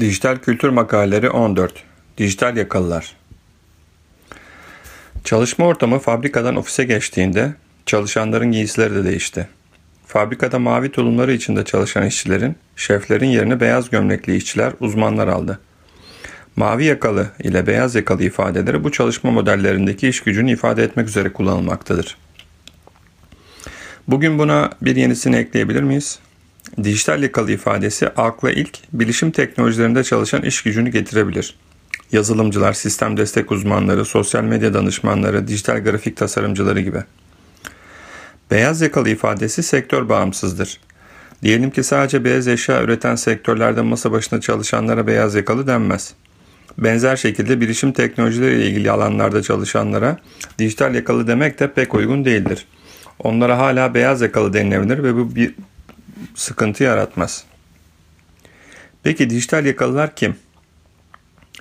Dijital Kültür Makaleleri 14 Dijital Yakalılar Çalışma ortamı fabrikadan ofise geçtiğinde çalışanların giysileri de değişti. Fabrikada mavi tulumları içinde çalışan işçilerin, şeflerin yerini beyaz gömlekli işçiler, uzmanlar aldı. Mavi yakalı ile beyaz yakalı ifadeleri bu çalışma modellerindeki iş gücünü ifade etmek üzere kullanılmaktadır. Bugün buna bir yenisini ekleyebilir miyiz? Dijital yakalı ifadesi akla ilk bilişim teknolojilerinde çalışan iş gücünü getirebilir. Yazılımcılar, sistem destek uzmanları, sosyal medya danışmanları, dijital grafik tasarımcıları gibi. Beyaz yakalı ifadesi sektör bağımsızdır. Diyelim ki sadece beyaz eşya üreten sektörlerde masa başında çalışanlara beyaz yakalı denmez. Benzer şekilde bilişim teknolojileri ile ilgili alanlarda çalışanlara dijital yakalı demek de pek uygun değildir. Onlara hala beyaz yakalı denilebilir ve bu bir sıkıntı yaratmaz. Peki dijital yakalılar kim?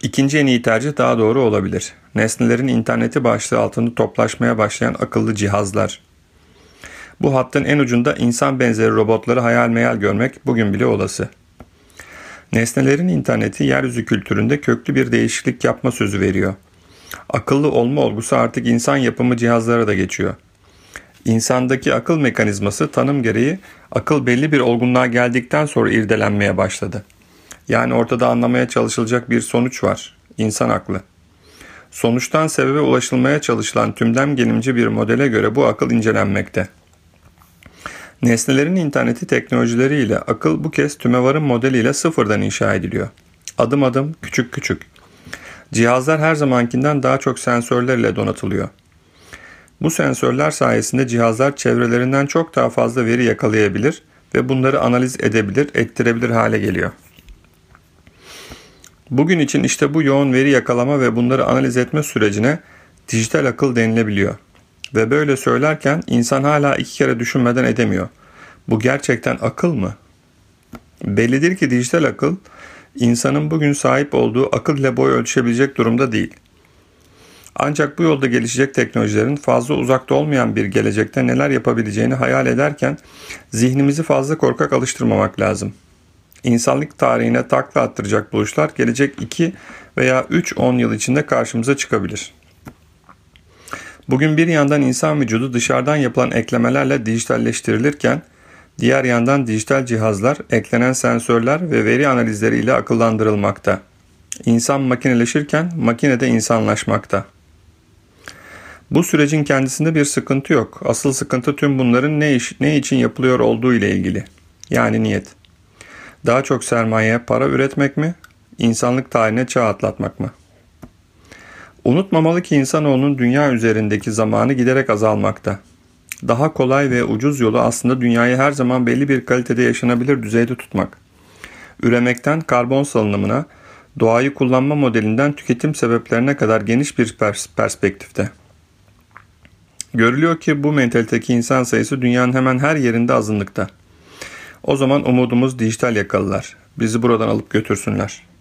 İkinci en iyi tercih daha doğru olabilir. Nesnelerin interneti başlığı altında toplaşmaya başlayan akıllı cihazlar. Bu hattın en ucunda insan benzeri robotları hayal meyal görmek bugün bile olası. Nesnelerin interneti yeryüzü kültüründe köklü bir değişiklik yapma sözü veriyor. Akıllı olma olgusu artık insan yapımı cihazlara da geçiyor. İnsandaki akıl mekanizması tanım gereği akıl belli bir olgunluğa geldikten sonra irdelenmeye başladı. Yani ortada anlamaya çalışılacak bir sonuç var. İnsan aklı. Sonuçtan sebebe ulaşılmaya çalışılan tümden gelimci bir modele göre bu akıl incelenmekte. Nesnelerin interneti teknolojileriyle akıl bu kez tümevarın modeliyle sıfırdan inşa ediliyor. Adım adım, küçük küçük. Cihazlar her zamankinden daha çok sensörlerle donatılıyor. Bu sensörler sayesinde cihazlar çevrelerinden çok daha fazla veri yakalayabilir ve bunları analiz edebilir, ettirebilir hale geliyor. Bugün için işte bu yoğun veri yakalama ve bunları analiz etme sürecine dijital akıl denilebiliyor. Ve böyle söylerken insan hala iki kere düşünmeden edemiyor. Bu gerçekten akıl mı? Bellidir ki dijital akıl insanın bugün sahip olduğu akıl ile boy ölçebilecek durumda değil. Ancak bu yolda gelişecek teknolojilerin fazla uzakta olmayan bir gelecekte neler yapabileceğini hayal ederken zihnimizi fazla korkak alıştırmamak lazım. İnsanlık tarihine takla attıracak buluşlar gelecek 2 veya 3-10 yıl içinde karşımıza çıkabilir. Bugün bir yandan insan vücudu dışarıdan yapılan eklemelerle dijitalleştirilirken diğer yandan dijital cihazlar, eklenen sensörler ve veri analizleri ile akıllandırılmakta. İnsan makineleşirken makine de insanlaşmakta. Bu sürecin kendisinde bir sıkıntı yok. Asıl sıkıntı tüm bunların ne, iş, ne için yapılıyor olduğu ile ilgili. Yani niyet. Daha çok sermaye, para üretmek mi? İnsanlık tarihine çağ atlatmak mı? Unutmamalı ki insanoğlunun dünya üzerindeki zamanı giderek azalmakta. Daha kolay ve ucuz yolu aslında dünyayı her zaman belli bir kalitede yaşanabilir düzeyde tutmak. Üremekten karbon salınımına, doğayı kullanma modelinden tüketim sebeplerine kadar geniş bir pers- perspektifte. Görülüyor ki bu mentaliteki insan sayısı dünyanın hemen her yerinde azınlıkta. O zaman umudumuz dijital yakalılar. Bizi buradan alıp götürsünler.''